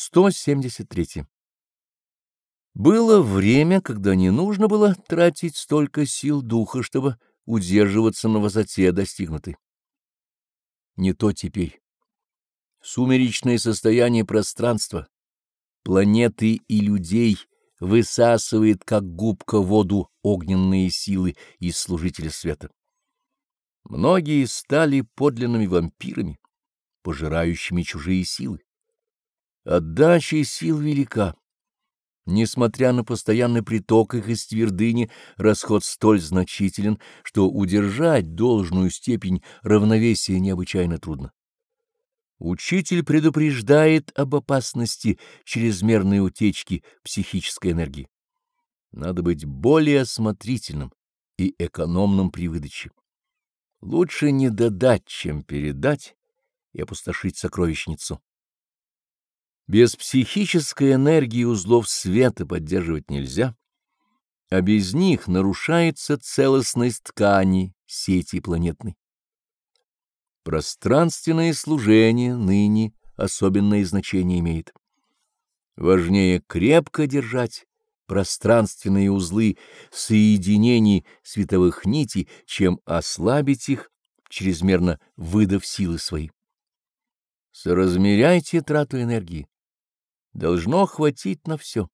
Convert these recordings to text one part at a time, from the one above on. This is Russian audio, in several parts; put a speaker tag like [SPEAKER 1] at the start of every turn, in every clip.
[SPEAKER 1] 173. Было время, когда не нужно было тратить столько сил духа, чтобы удерживаться на высоте достигнутой. Не то теперь. Сумеречное состояние пространства, планеты и людей высасывает, как губка, воду огненные силы из служителя света. Многие стали подлинными вампирами, пожирающими чужие силы. Отдача сил велика. Несмотря на постоянный приток их из твердыни, расход столь значителен, что удержать должную степень равновесия необычайно трудно. Учитель предупреждает об опасности чрезмерной утечки психической энергии. Надо быть более осмотрительным и экономным при выдаче. Лучше не додать, чем передать и опустошить сокровищницу. Без психической энергии узлов света поддерживать нельзя, а без них нарушается целостность ткани сети планетной. Пространственное служение ныне особенное значение имеет. Важнее крепко держать пространственные узлы соединений световых нитей, чем ослабить их, чрезмерно выдав силы свои. Соразмеряйте трату энергии должно хватить на все.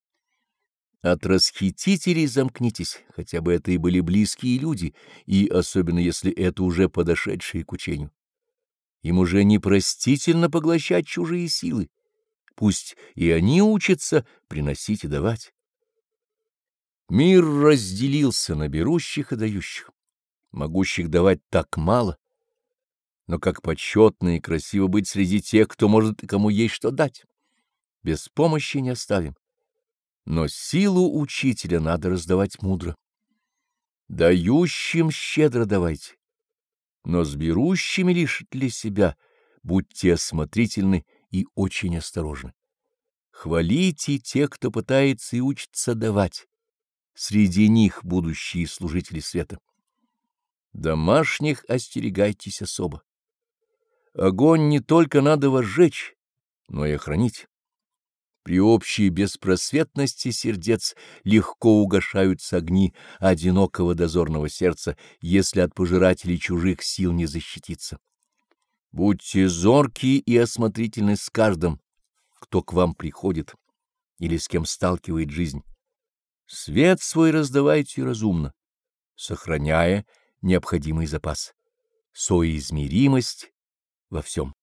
[SPEAKER 1] От расхитителей замкнитесь, хотя бы это и были близкие люди, и особенно если это уже подошедшие к учению. Им уже непростительно поглощать чужие силы. Пусть и они учатся приносить и давать. Мир разделился на берущих и дающих, могущих давать так мало, но как почетно и красиво быть среди тех, кто может и кому есть что дать без помощи не оставим. Но силу учителя надо раздавать мудро. Дающим щедро давайте, но с берущими лишь для себя будьте осмотрительны и очень осторожны. Хвалите тех, кто пытается и учится давать. Среди них будущие служители света. Домашних остерегайтесь особо. Огонь не только надо возжечь, но и охранить. При общей беспросветности сердец легко угошаются огни одинокого дозорного сердца, если от пожирателей чужих сил не защититься. Будьте зорки и осмотрительны с каждым, кто к вам приходит или с кем сталкивает жизнь. Свет свой раздавайте разумно, сохраняя необходимый запас, соизмеримость во всем.